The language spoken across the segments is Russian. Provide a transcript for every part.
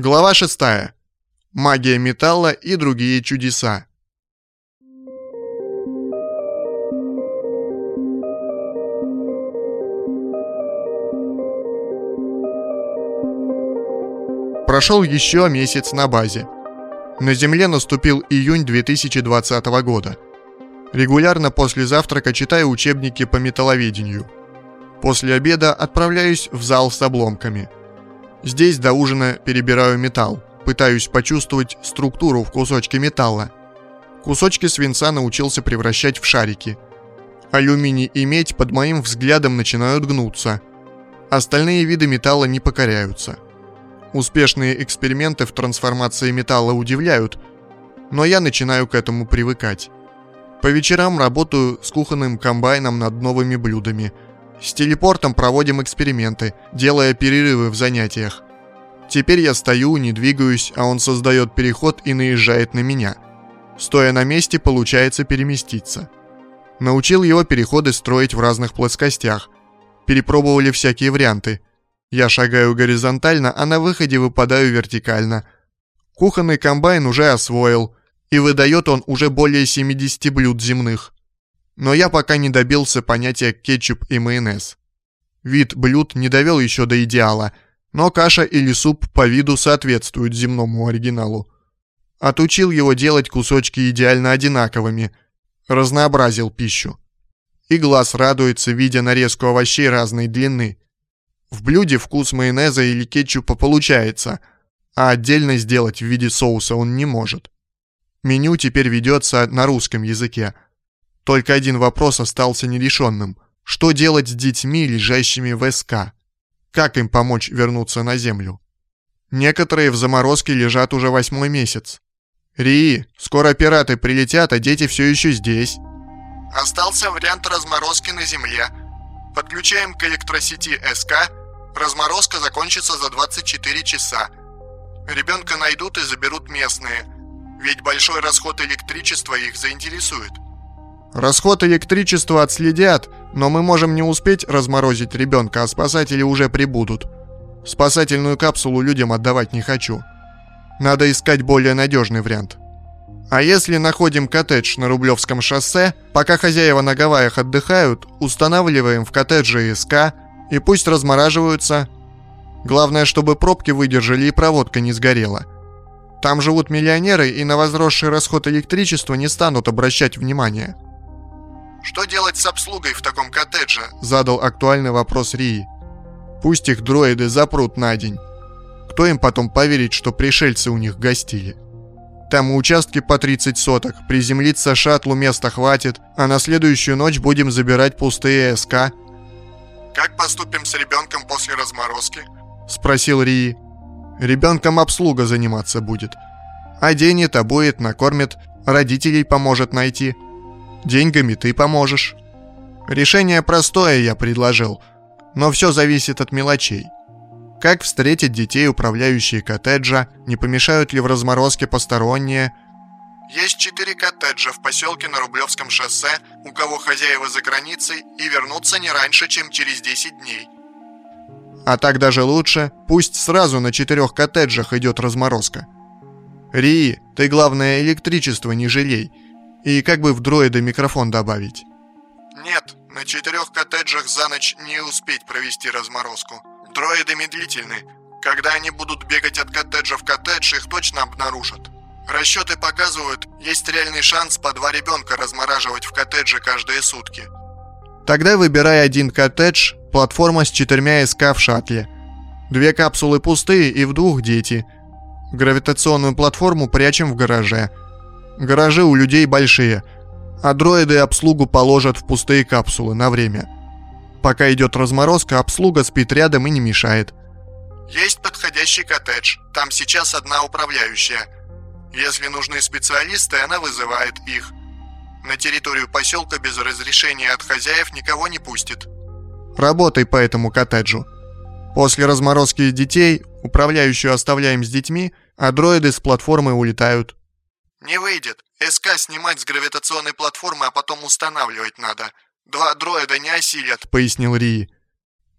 Глава 6. Магия металла и другие чудеса. Прошел еще месяц на базе. На Земле наступил июнь 2020 года. Регулярно после завтрака читаю учебники по металловедению. После обеда отправляюсь в зал с обломками – Здесь до ужина перебираю металл, пытаюсь почувствовать структуру в кусочке металла. Кусочки свинца научился превращать в шарики. Алюминий и медь под моим взглядом начинают гнуться. Остальные виды металла не покоряются. Успешные эксперименты в трансформации металла удивляют, но я начинаю к этому привыкать. По вечерам работаю с кухонным комбайном над новыми блюдами – с телепортом проводим эксперименты, делая перерывы в занятиях. Теперь я стою, не двигаюсь, а он создает переход и наезжает на меня. Стоя на месте, получается переместиться. Научил его переходы строить в разных плоскостях. Перепробовали всякие варианты. Я шагаю горизонтально, а на выходе выпадаю вертикально. Кухонный комбайн уже освоил, и выдает он уже более 70 блюд земных но я пока не добился понятия кетчуп и майонез. Вид блюд не довел еще до идеала, но каша или суп по виду соответствуют земному оригиналу. Отучил его делать кусочки идеально одинаковыми, разнообразил пищу. И глаз радуется, видя нарезку овощей разной длины. В блюде вкус майонеза или кетчупа получается, а отдельно сделать в виде соуса он не может. Меню теперь ведется на русском языке – только один вопрос остался нерешенным. Что делать с детьми, лежащими в СК? Как им помочь вернуться на Землю? Некоторые в заморозке лежат уже восьмой месяц. Ри, скоро пираты прилетят, а дети все еще здесь. Остался вариант разморозки на Земле. Подключаем к электросети СК. Разморозка закончится за 24 часа. Ребенка найдут и заберут местные. Ведь большой расход электричества их заинтересует. Расход электричества отследят, но мы можем не успеть разморозить ребенка, а спасатели уже прибудут. Спасательную капсулу людям отдавать не хочу. Надо искать более надежный вариант. А если находим коттедж на Рублевском шоссе, пока хозяева на Гавайях отдыхают, устанавливаем в коттедже СК и пусть размораживаются. Главное, чтобы пробки выдержали и проводка не сгорела. Там живут миллионеры и на возросший расход электричества не станут обращать внимания. Что делать с обслугой в таком коттедже?» Задал актуальный вопрос Рии. «Пусть их дроиды запрут на день. Кто им потом поверит, что пришельцы у них гостили?» Там участки по 30 соток, приземлиться шаттлу места хватит, а на следующую ночь будем забирать пустые СК. «Как поступим с ребенком после разморозки?» – спросил Рии. «Ребенком обслуга заниматься будет. Оденет, обует, накормит, родителей поможет найти». Деньгами ты поможешь. Решение простое я предложил, но все зависит от мелочей. Как встретить детей, управляющие коттеджа, не помешают ли в разморозке посторонние. Есть четыре коттеджа в поселке на Рублевском шоссе, у кого хозяева за границей, и вернуться не раньше, чем через 10 дней. А так даже лучше, пусть сразу на четырех коттеджах идет разморозка. Ри, ты главное электричество не жалей – и как бы в дроида микрофон добавить? Нет, на четырех коттеджах за ночь не успеть провести разморозку. Дроиды медлительны. Когда они будут бегать от коттеджа в коттедж, их точно обнаружат. Расчеты показывают, есть реальный шанс по два ребенка размораживать в коттедже каждые сутки. Тогда выбирай один коттедж, платформа с четырьмя СК в шаттле. Две капсулы пустые и в двух дети. Гравитационную платформу прячем в гараже – Гаражи у людей большие, а дроиды обслугу положат в пустые капсулы на время. Пока идет разморозка, обслуга спит рядом и не мешает. Есть подходящий коттедж, там сейчас одна управляющая. Если нужны специалисты, она вызывает их. На территорию поселка без разрешения от хозяев никого не пустит. Работай по этому коттеджу. После разморозки детей управляющую оставляем с детьми, а дроиды с платформы улетают. «Не выйдет. СК снимать с гравитационной платформы, а потом устанавливать надо. Два дроида не осилят», — пояснил Ри.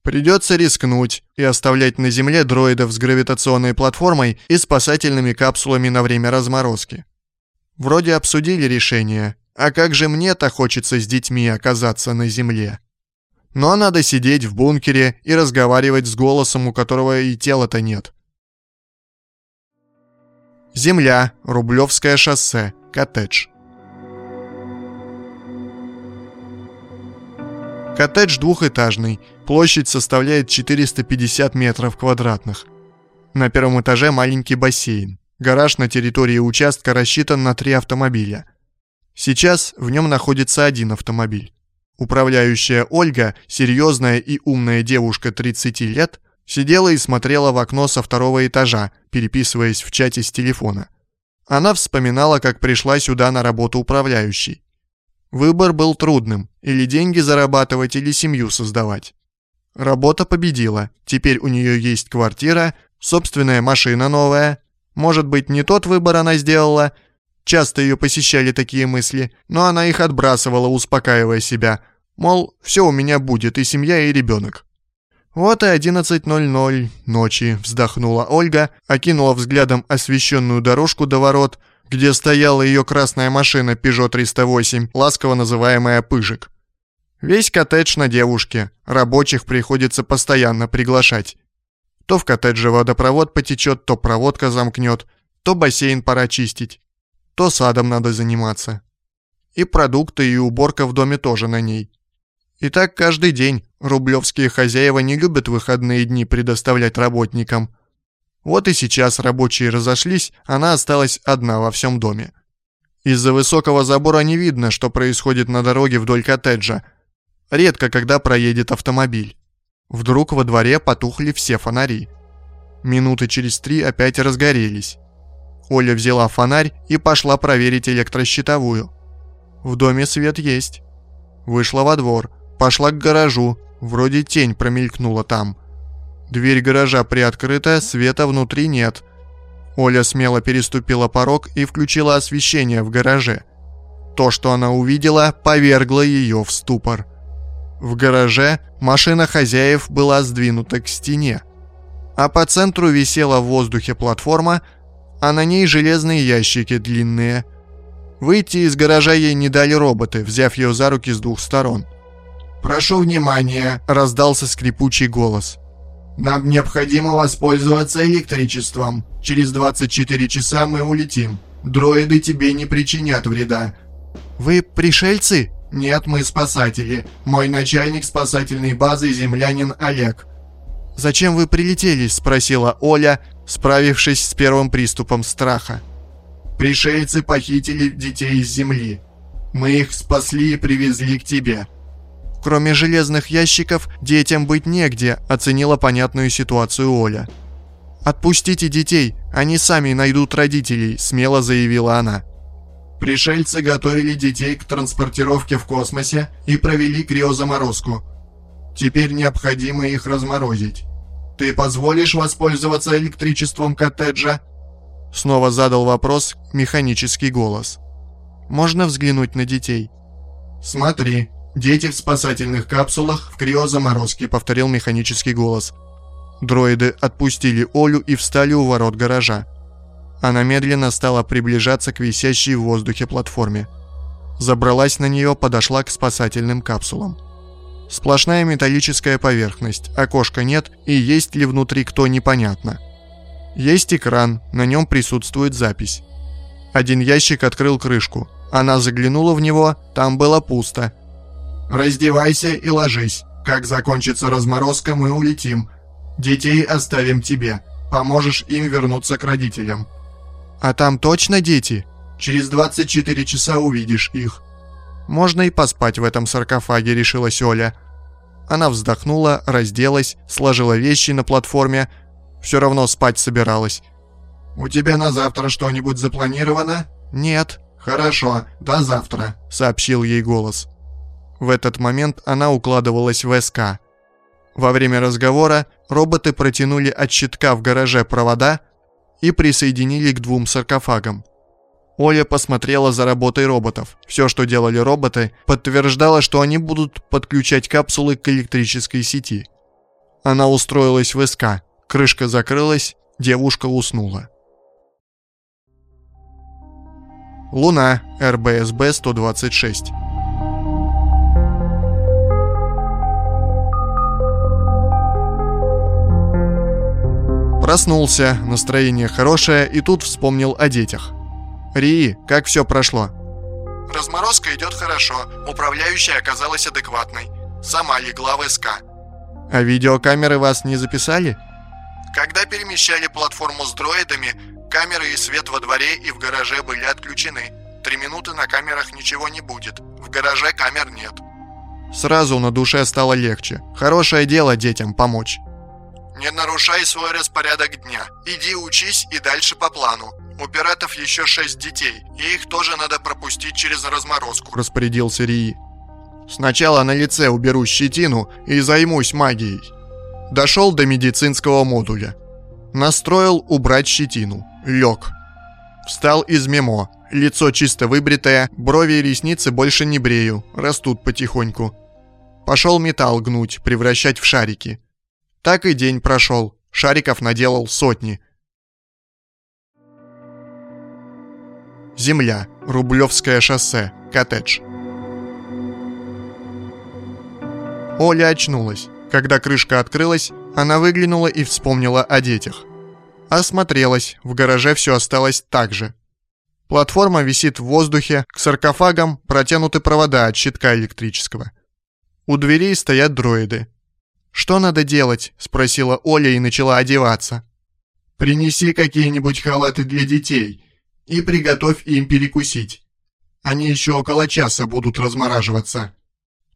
Придется рискнуть и оставлять на Земле дроидов с гравитационной платформой и спасательными капсулами на время разморозки. Вроде обсудили решение, а как же мне-то хочется с детьми оказаться на Земле? Но надо сидеть в бункере и разговаривать с голосом, у которого и тела-то нет. Земля, Рублевское шоссе, коттедж. Коттедж двухэтажный, площадь составляет 450 метров квадратных. На первом этаже маленький бассейн. Гараж на территории участка рассчитан на три автомобиля. Сейчас в нем находится один автомобиль. Управляющая Ольга, серьезная и умная девушка 30 лет, сидела и смотрела в окно со второго этажа, переписываясь в чате с телефона. Она вспоминала, как пришла сюда на работу управляющей. Выбор был трудным, или деньги зарабатывать, или семью создавать. Работа победила, теперь у нее есть квартира, собственная машина новая. Может быть, не тот выбор она сделала? Часто ее посещали такие мысли, но она их отбрасывала, успокаивая себя. Мол, все у меня будет, и семья, и ребенок. Вот и 11.00 ночи, вздохнула Ольга, окинула взглядом освещенную дорожку до ворот, где стояла ее красная машина Peugeot 308, ласково называемая «Пыжик». Весь коттедж на девушке, рабочих приходится постоянно приглашать. То в коттедже водопровод потечет, то проводка замкнет, то бассейн пора чистить, то садом надо заниматься. И продукты, и уборка в доме тоже на ней. И так каждый день рублевские хозяева не любят выходные дни предоставлять работникам – вот и сейчас рабочие разошлись, она осталась одна во всем доме. Из-за высокого забора не видно, что происходит на дороге вдоль коттеджа. Редко когда проедет автомобиль. Вдруг во дворе потухли все фонари. Минуты через три опять разгорелись. Оля взяла фонарь и пошла проверить электрощитовую. В доме свет есть. Вышла во двор, пошла к гаражу, вроде тень промелькнула там – Дверь гаража приоткрыта, света внутри нет. Оля смело переступила порог и включила освещение в гараже. То, что она увидела, повергло ее в ступор. В гараже машина хозяев была сдвинута к стене. А по центру висела в воздухе платформа, а на ней железные ящики длинные. Выйти из гаража ей не дали роботы, взяв ее за руки с двух сторон. «Прошу внимания!» – раздался скрипучий голос. Нам необходимо воспользоваться электричеством. Через 24 часа мы улетим. Дроиды тебе не причинят вреда. Вы пришельцы? Нет, мы спасатели. Мой начальник спасательной базы землянин Олег. «Зачем вы прилетели?» – спросила Оля, справившись с первым приступом страха. «Пришельцы похитили детей из земли. Мы их спасли и привезли к тебе. Кроме железных ящиков, детям быть негде, оценила понятную ситуацию Оля. «Отпустите детей, они сами найдут родителей», – смело заявила она. Пришельцы готовили детей к транспортировке в космосе и провели криозаморозку. Теперь необходимо их разморозить. Ты позволишь воспользоваться электричеством коттеджа?» Снова задал вопрос механический голос. «Можно взглянуть на детей?» «Смотри», «Дети в спасательных капсулах в криозаморозке», — повторил механический голос. Дроиды отпустили Олю и встали у ворот гаража. Она медленно стала приближаться к висящей в воздухе платформе. Забралась на нее, подошла к спасательным капсулам. Сплошная металлическая поверхность, окошка нет и есть ли внутри кто непонятно. Есть экран, на нем присутствует запись. Один ящик открыл крышку. Она заглянула в него, там было пусто. Раздевайся и ложись. Как закончится разморозка, мы улетим. Детей оставим тебе. Поможешь им вернуться к родителям. А там точно дети? Через 24 часа увидишь их. Можно и поспать в этом саркофаге, решилась Оля. Она вздохнула, разделась, сложила вещи на платформе. Все равно спать собиралась. «У тебя на завтра что-нибудь запланировано?» «Нет». «Хорошо, до завтра», — сообщил ей голос. В этот момент она укладывалась в СК. Во время разговора роботы протянули от щитка в гараже провода и присоединили к двум саркофагам. Оля посмотрела за работой роботов. Все, что делали роботы, подтверждало, что они будут подключать капсулы к электрической сети. Она устроилась в СК. Крышка закрылась, девушка уснула. Луна, РБСБ-126. Проснулся, настроение хорошее, и тут вспомнил о детях. «Ри, как все прошло?» Разморозка идет хорошо, управляющая оказалась адекватной. Сама легла в СК. А видеокамеры вас не записали? Когда перемещали платформу с дроидами, камеры и свет во дворе и в гараже были отключены. Три минуты на камерах ничего не будет. В гараже камер нет. Сразу на душе стало легче. Хорошее дело детям помочь. Не нарушай свой распорядок дня. Иди учись и дальше по плану. У пиратов еще шесть детей, и их тоже надо пропустить через разморозку. Распорядился Рии. Сначала на лице уберу щетину и займусь магией. Дошел до медицинского модуля. Настроил убрать щетину. Лег. Встал из мемо. Лицо чисто выбритое, брови и ресницы больше не брею, растут потихоньку. Пошел металл гнуть, превращать в шарики. Так и день прошел. Шариков наделал сотни. Земля. Рублевское шоссе. Коттедж. Оля очнулась. Когда крышка открылась, она выглянула и вспомнила о детях. Осмотрелась, в гараже все осталось так же. Платформа висит в воздухе, к саркофагам протянуты провода от щитка электрического. У дверей стоят дроиды. «Что надо делать?» – спросила Оля и начала одеваться. «Принеси какие-нибудь халаты для детей и приготовь им перекусить. Они еще около часа будут размораживаться».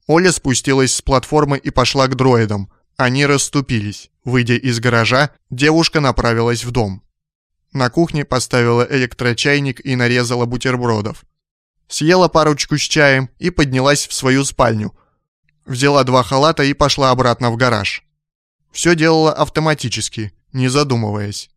Оля спустилась с платформы и пошла к дроидам. Они расступились. Выйдя из гаража, девушка направилась в дом. На кухне поставила электрочайник и нарезала бутербродов. Съела парочку с чаем и поднялась в свою спальню – Взяла два халата и пошла обратно в гараж. Все делала автоматически, не задумываясь.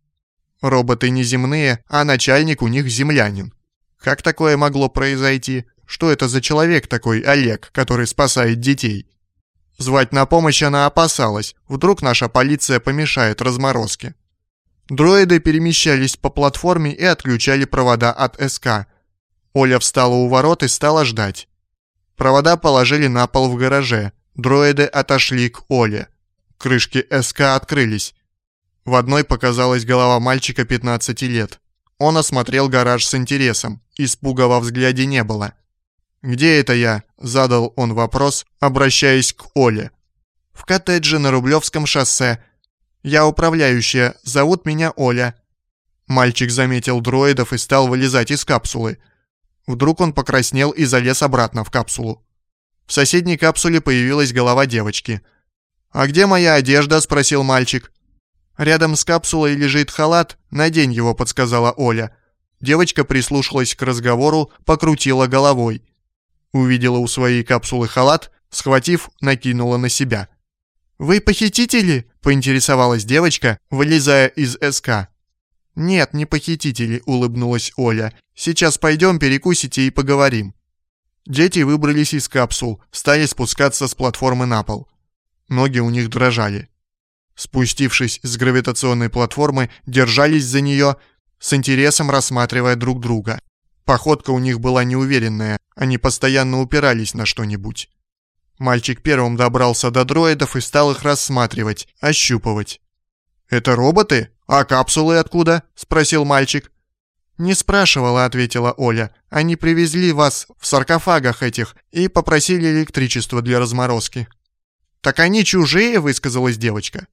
Роботы неземные, а начальник у них землянин. Как такое могло произойти? Что это за человек такой, Олег, который спасает детей? Звать на помощь она опасалась, вдруг наша полиция помешает разморозке. Дроиды перемещались по платформе и отключали провода от СК. Оля встала у ворот и стала ждать. Провода положили на пол в гараже. Дроиды отошли к Оле. Крышки СК открылись. В одной показалась голова мальчика 15 лет. Он осмотрел гараж с интересом. Испуга во взгляде не было. «Где это я?» – задал он вопрос, обращаясь к Оле. «В коттедже на Рублевском шоссе. Я управляющая, зовут меня Оля». Мальчик заметил дроидов и стал вылезать из капсулы – Вдруг он покраснел и залез обратно в капсулу. В соседней капсуле появилась голова девочки. «А где моя одежда?» – спросил мальчик. «Рядом с капсулой лежит халат, надень его», – подсказала Оля. Девочка прислушалась к разговору, покрутила головой. Увидела у своей капсулы халат, схватив, накинула на себя. «Вы похитители?» – поинтересовалась девочка, вылезая из СК. «Нет, не похитители», — улыбнулась Оля. «Сейчас пойдем, перекусите и поговорим». Дети выбрались из капсул, стали спускаться с платформы на пол. Ноги у них дрожали. Спустившись с гравитационной платформы, держались за нее, с интересом рассматривая друг друга. Походка у них была неуверенная, они постоянно упирались на что-нибудь. Мальчик первым добрался до дроидов и стал их рассматривать, ощупывать. «Это роботы?» «А капсулы откуда?» – спросил мальчик. «Не спрашивала», – ответила Оля. «Они привезли вас в саркофагах этих и попросили электричество для разморозки». «Так они чужие», – высказалась девочка.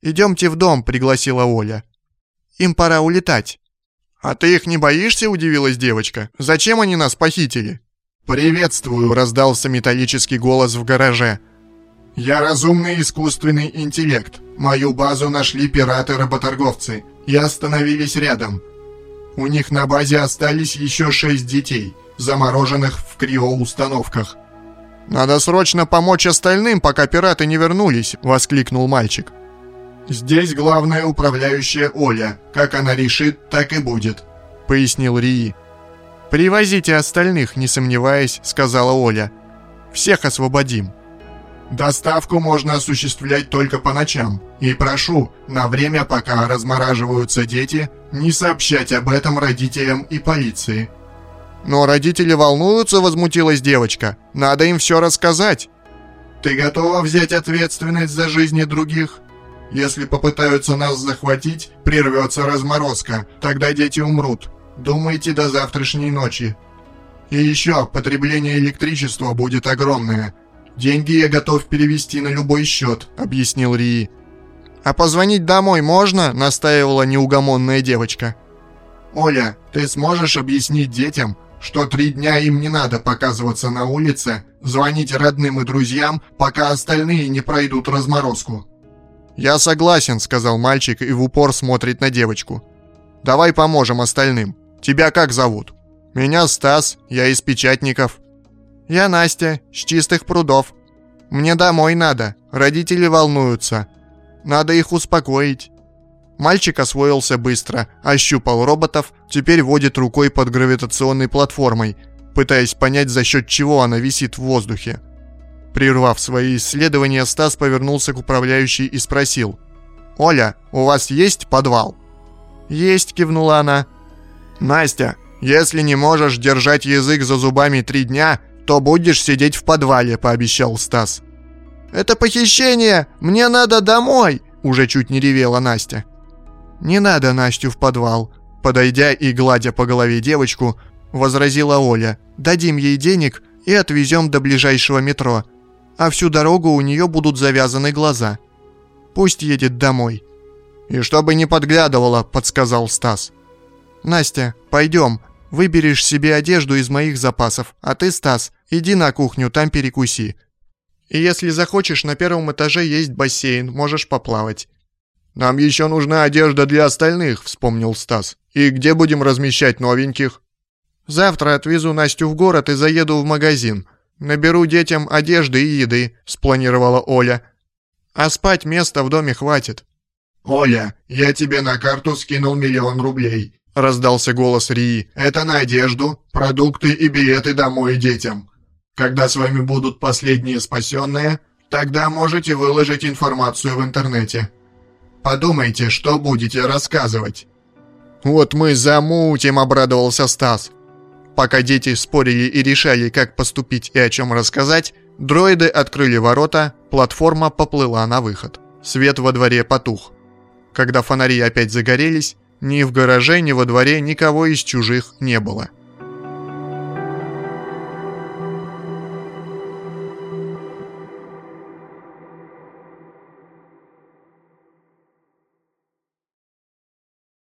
«Идемте в дом», – пригласила Оля. «Им пора улетать». «А ты их не боишься?» – удивилась девочка. «Зачем они нас похитили?» «Приветствую», – раздался металлический голос в гараже. «Я разумный искусственный интеллект. Мою базу нашли пираты-работорговцы и остановились рядом. У них на базе остались еще шесть детей, замороженных в криоустановках». «Надо срочно помочь остальным, пока пираты не вернулись!» — воскликнул мальчик. «Здесь главная управляющая Оля. Как она решит, так и будет», — пояснил Рии. «Привозите остальных, не сомневаясь», — сказала Оля. «Всех освободим». Доставку можно осуществлять только по ночам. И прошу, на время, пока размораживаются дети, не сообщать об этом родителям и полиции. «Но родители волнуются», — возмутилась девочка. «Надо им все рассказать». «Ты готова взять ответственность за жизни других? Если попытаются нас захватить, прервется разморозка, тогда дети умрут. Думайте до завтрашней ночи. И еще, потребление электричества будет огромное. Деньги я готов перевести на любой счет», — объяснил Рии. «А позвонить домой можно?» — настаивала неугомонная девочка. «Оля, ты сможешь объяснить детям, что три дня им не надо показываться на улице, звонить родным и друзьям, пока остальные не пройдут разморозку. «Я согласен», — сказал мальчик и в упор смотрит на девочку. «Давай поможем остальным. Тебя как зовут?» «Меня Стас, я из Печатников». «Я Настя, с Чистых прудов. Мне домой надо, родители волнуются. Надо их успокоить». Мальчик освоился быстро, ощупал роботов, теперь водит рукой под гравитационной платформой, пытаясь понять, за счет чего она висит в воздухе. Прервав свои исследования, Стас повернулся к управляющей и спросил. «Оля, у вас есть подвал?» «Есть», — кивнула она. «Настя, если не можешь держать язык за зубами три дня, то будешь сидеть в подвале», — пообещал Стас. «Это похищение! Мне надо домой!» — уже чуть не ревела Настя. «Не надо Настю в подвал», — подойдя и гладя по голове девочку, возразила Оля. «Дадим ей денег и отвезем до ближайшего метро. А всю дорогу у нее будут завязаны глаза. Пусть едет домой». «И чтобы не подглядывала», — подсказал Стас. «Настя, пойдем. Выберешь себе одежду из моих запасов, а ты, Стас, иди на кухню, там перекуси. И если захочешь, на первом этаже есть бассейн, можешь поплавать. «Нам еще нужна одежда для остальных», — вспомнил Стас. «И где будем размещать новеньких?» «Завтра отвезу Настю в город и заеду в магазин. Наберу детям одежды и еды», — спланировала Оля. «А спать места в доме хватит». «Оля, я тебе на карту скинул миллион рублей», — раздался голос Рии. «Это на одежду, продукты и билеты домой детям. Когда с вами будут последние спасенные, тогда можете выложить информацию в интернете». Подумайте, что будете рассказывать». «Вот мы замутим», — обрадовался Стас. Пока дети спорили и решали, как поступить и о чем рассказать, дроиды открыли ворота, платформа поплыла на выход. Свет во дворе потух. Когда фонари опять загорелись, ни в гараже, ни во дворе никого из чужих не было.